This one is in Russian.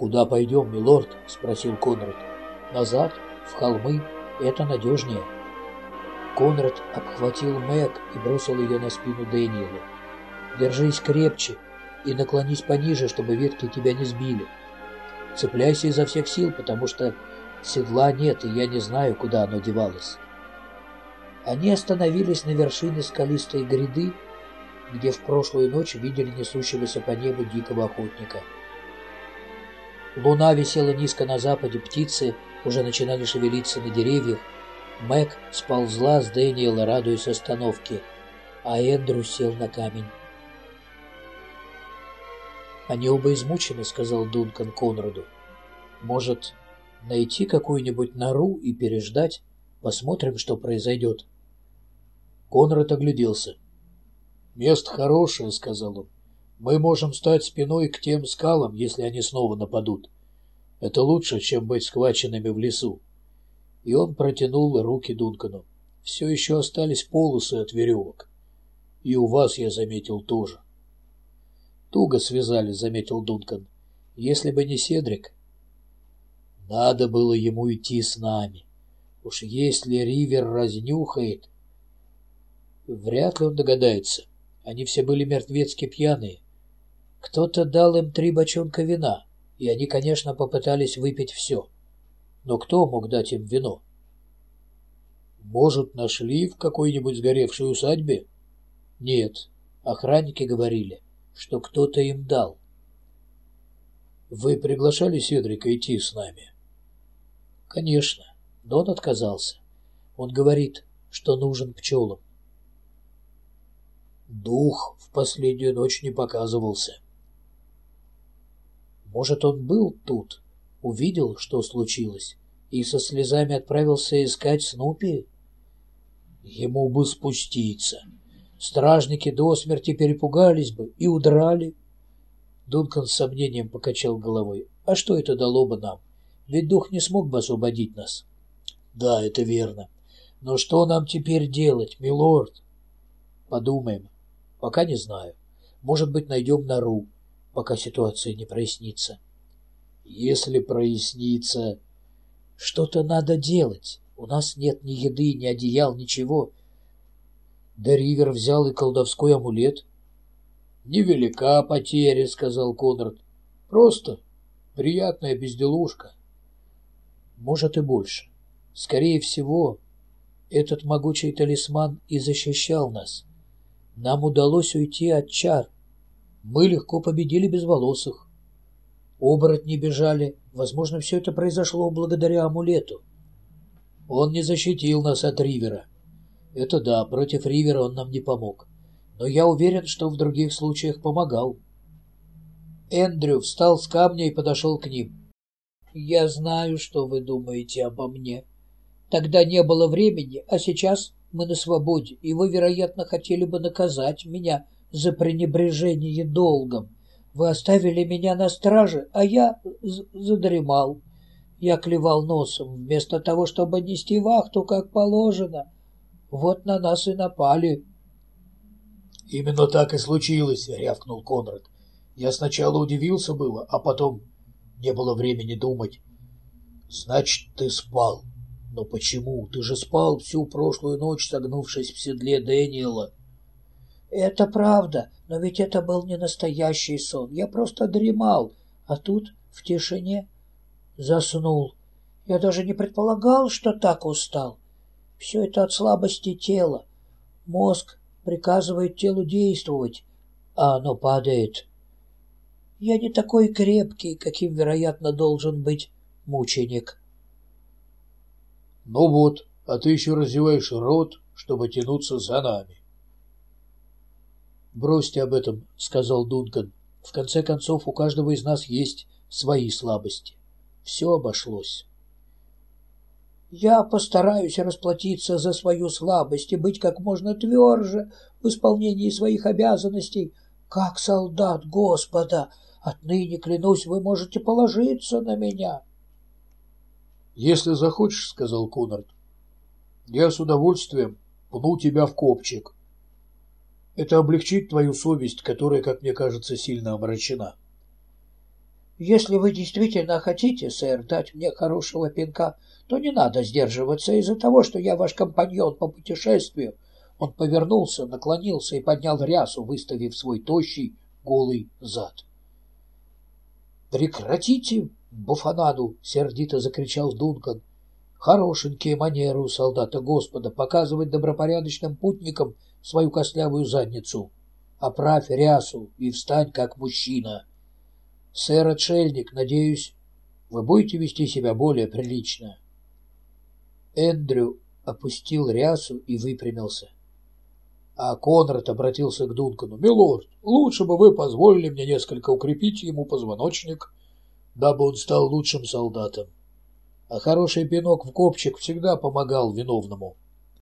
«Куда пойдем, милорд?» — спросил Конрад. «Назад, в холмы. Это надежнее». Конрад обхватил Мэг и бросил ее на спину Дэниела. «Держись крепче и наклонись пониже, чтобы ветки тебя не сбили. Цепляйся изо всех сил, потому что седла нет, и я не знаю, куда оно девалось». Они остановились на вершине скалистой гряды, где в прошлую ночь видели несущегося по небу дикого охотника. Луна висела низко на западе, птицы уже начинали шевелиться на деревьях. Мэг сползла с Дэниела, радуясь остановке, а Эндрю сел на камень. «Они оба измучены», — сказал Дункан Конраду. «Может, найти какую-нибудь нору и переждать? Посмотрим, что произойдет». Конрад огляделся. «Место хорошее», — сказал он. «Мы можем стать спиной к тем скалам, если они снова нападут. Это лучше, чем быть схваченными в лесу». И он протянул руки Дункану. «Все еще остались полосы от веревок. И у вас, я заметил, тоже». «Туго связали», — заметил Дункан. «Если бы не Седрик...» «Надо было ему идти с нами. Уж если Ривер разнюхает...» Вряд ли он догадается. Они все были мертвецки пьяные. Кто-то дал им три бочонка вина, и они, конечно, попытались выпить все. Но кто мог дать им вино? Может, нашли в какой-нибудь сгоревшей усадьбе? Нет, охранники говорили, что кто-то им дал. Вы приглашали Седрика идти с нами? Конечно, но он отказался. Он говорит, что нужен пчелам. Дух в последнюю ночь не показывался. Может, он был тут, увидел, что случилось, и со слезами отправился искать Снупи? Ему бы спуститься. Стражники до смерти перепугались бы и удрали. Дункан с сомнением покачал головой. А что это дало бы нам? Ведь дух не смог бы освободить нас. Да, это верно. Но что нам теперь делать, милорд? Подумаем. Пока не знаю. Может быть, найдем нору, пока ситуация не прояснится. Если прояснится... Что-то надо делать. У нас нет ни еды, ни одеял, ничего. Да взял и колдовской амулет. «Невелика потеря», — сказал Конрад. «Просто приятная безделушка». «Может и больше. Скорее всего, этот могучий талисман и защищал нас». Нам удалось уйти от чар. Мы легко победили безволосых. Оборотни бежали. Возможно, все это произошло благодаря амулету. Он не защитил нас от Ривера. Это да, против Ривера он нам не помог. Но я уверен, что в других случаях помогал. Эндрю встал с камня и подошел к ним. «Я знаю, что вы думаете обо мне. Тогда не было времени, а сейчас мы на свободе, и вы, вероятно, хотели бы наказать меня за пренебрежение долгом. Вы оставили меня на страже, а я задремал. Я клевал носом, вместо того, чтобы нести вахту, как положено. Вот на нас и напали. — Именно так и случилось, — рявкнул Конрад. Я сначала удивился было, а потом не было времени думать. — Значит, ты спал. Но почему? Ты же спал всю прошлую ночь, согнувшись в седле Дэниела. Это правда, но ведь это был не настоящий сон. Я просто дремал, а тут, в тишине, заснул. Я даже не предполагал, что так устал. Все это от слабости тела. Мозг приказывает телу действовать, а оно падает. Я не такой крепкий, каким, вероятно, должен быть мученик. Ну вот, а ты еще разеваешь рот, чтобы тянуться за нами. «Бросьте об этом», — сказал Дункан. «В конце концов, у каждого из нас есть свои слабости. Все обошлось». «Я постараюсь расплатиться за свою слабость и быть как можно тверже в исполнении своих обязанностей, как солдат Господа. Отныне, клянусь, вы можете положиться на меня». «Если захочешь, — сказал Конрад, — я с удовольствием пну тебя в копчик. Это облегчит твою совесть, которая, как мне кажется, сильно омрачена». Если вы действительно хотите, сэр, дать мне хорошего пинка, то не надо сдерживаться из-за того, что я ваш компаньон по путешествию. Он повернулся, наклонился и поднял рясу, выставив свой тощий, голый зад. «Прекратите буфанаду!» — сердито закричал Дункан. «Хорошенькие манеры у солдата Господа показывать добропорядочным путникам свою костлявую задницу. Оправь рясу и встань как мужчина!» Сэр Отшельник, надеюсь, вы будете вести себя более прилично. Эндрю опустил рясу и выпрямился. А Конрад обратился к Дункану. «Милорд, лучше бы вы позволили мне несколько укрепить ему позвоночник, дабы он стал лучшим солдатом. А хороший пинок в копчик всегда помогал виновному».